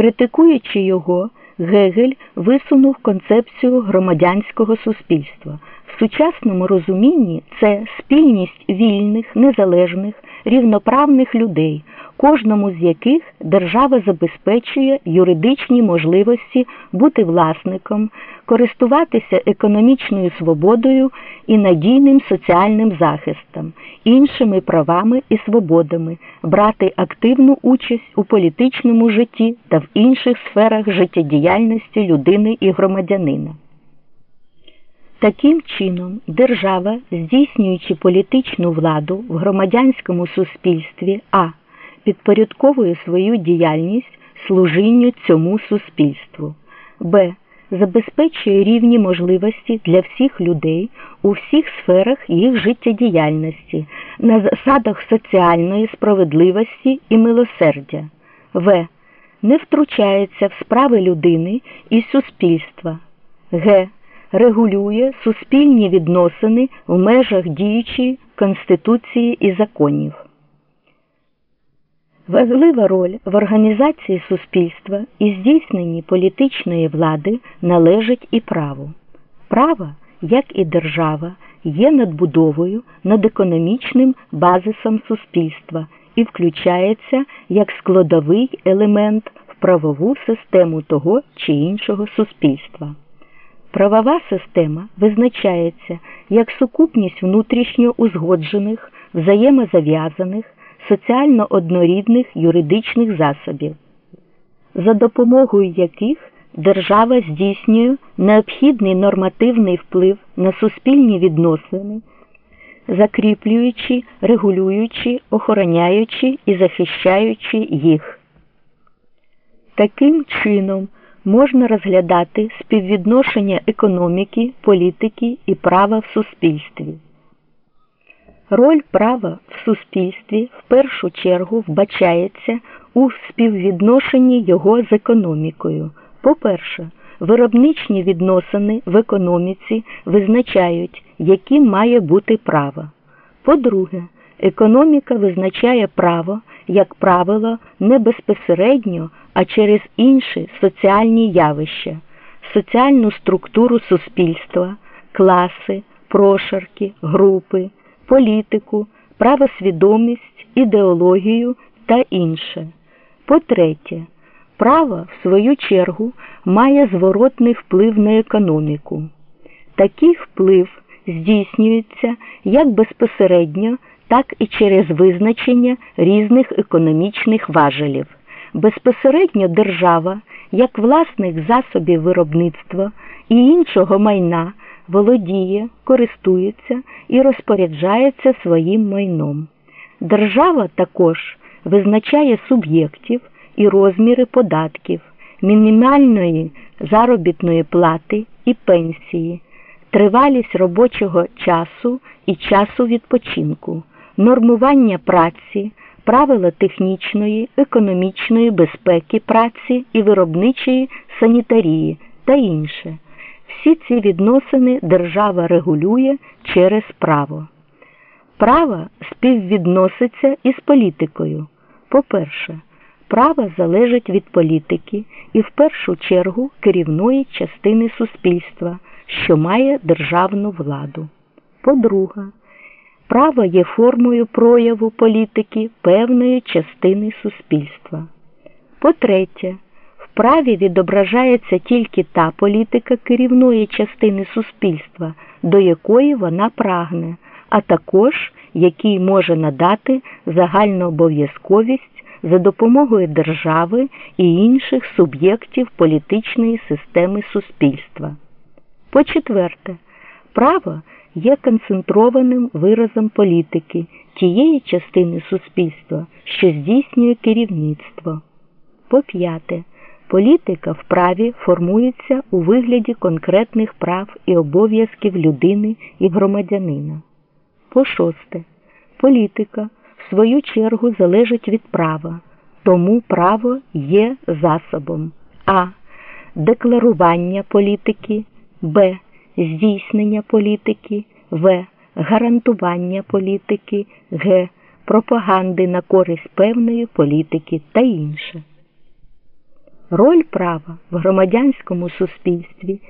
Критикуючи його, Гегель висунув концепцію громадянського суспільства. Сучасному розумінні це спільність вільних, незалежних, рівноправних людей, кожному з яких держава забезпечує юридичні можливості бути власником, користуватися економічною свободою і надійним соціальним захистом, іншими правами і свободами, брати активну участь у політичному житті та в інших сферах життєдіяльності людини і громадянина. Таким чином, держава, здійснюючи політичну владу в громадянському суспільстві, а підпорядковує свою діяльність служінню цьому суспільству, б. Забезпечує рівні можливості для всіх людей у всіх сферах їх життєдіяльності на засадах соціальної справедливості і милосердя, в. Не втручається в справи людини і суспільства, г. Регулює суспільні відносини в межах діючої Конституції і законів. Важлива роль в організації суспільства і здійсненні політичної влади належить і праву. Право, як і держава, є надбудовою над економічним базисом суспільства і включається як складовий елемент в правову систему того чи іншого суспільства. Правова система визначається як сукупність внутрішньо узгоджених, взаємозав'язаних соціально однорідних юридичних засобів, за допомогою яких держава здійснює необхідний нормативний вплив на суспільні відносини, закріплюючи, регулюючи, охороняючи і захищаючи їх. Таким чином можна розглядати співвідношення економіки, політики і права в суспільстві. Роль права в суспільстві в першу чергу вбачається у співвідношенні його з економікою. По-перше, виробничні відносини в економіці визначають, яким має бути право. По-друге, економіка визначає право, як правило, не безпосередньо, а через інші соціальні явища, соціальну структуру суспільства, класи, прошарки, групи політику, правосвідомість, ідеологію та інше. По-третє, право, в свою чергу, має зворотний вплив на економіку. Такий вплив здійснюється як безпосередньо, так і через визначення різних економічних важелів. Безпосередньо держава, як власник засобів виробництва і іншого майна володіє, користується і розпоряджається своїм майном. Держава також визначає суб'єктів і розміри податків, мінімальної заробітної плати і пенсії, тривалість робочого часу і часу відпочинку, нормування праці, правила технічної, економічної безпеки праці і виробничої санітарії та інше. Всі ці відносини держава регулює через право. Право співвідноситься із політикою. По-перше, право залежить від політики і в першу чергу керівної частини суспільства, що має державну владу. По-друге, право є формою прояву політики певної частини суспільства. По-третє, в праві відображається тільки та політика керівної частини суспільства, до якої вона прагне, а також який може надати загальну обов'язковість за допомогою держави і інших суб'єктів політичної системи суспільства. По четверте, право є концентрованим виразом політики тієї частини суспільства, що здійснює керівництво. По п'яте, Політика в праві формується у вигляді конкретних прав і обов'язків людини і громадянина. По шосте, політика в свою чергу залежить від права, тому право є засобом а. Декларування політики, б. Здійснення політики, в. Гарантування політики, г. Пропаганди на користь певної політики та інше. Роль права в громадянському суспільстві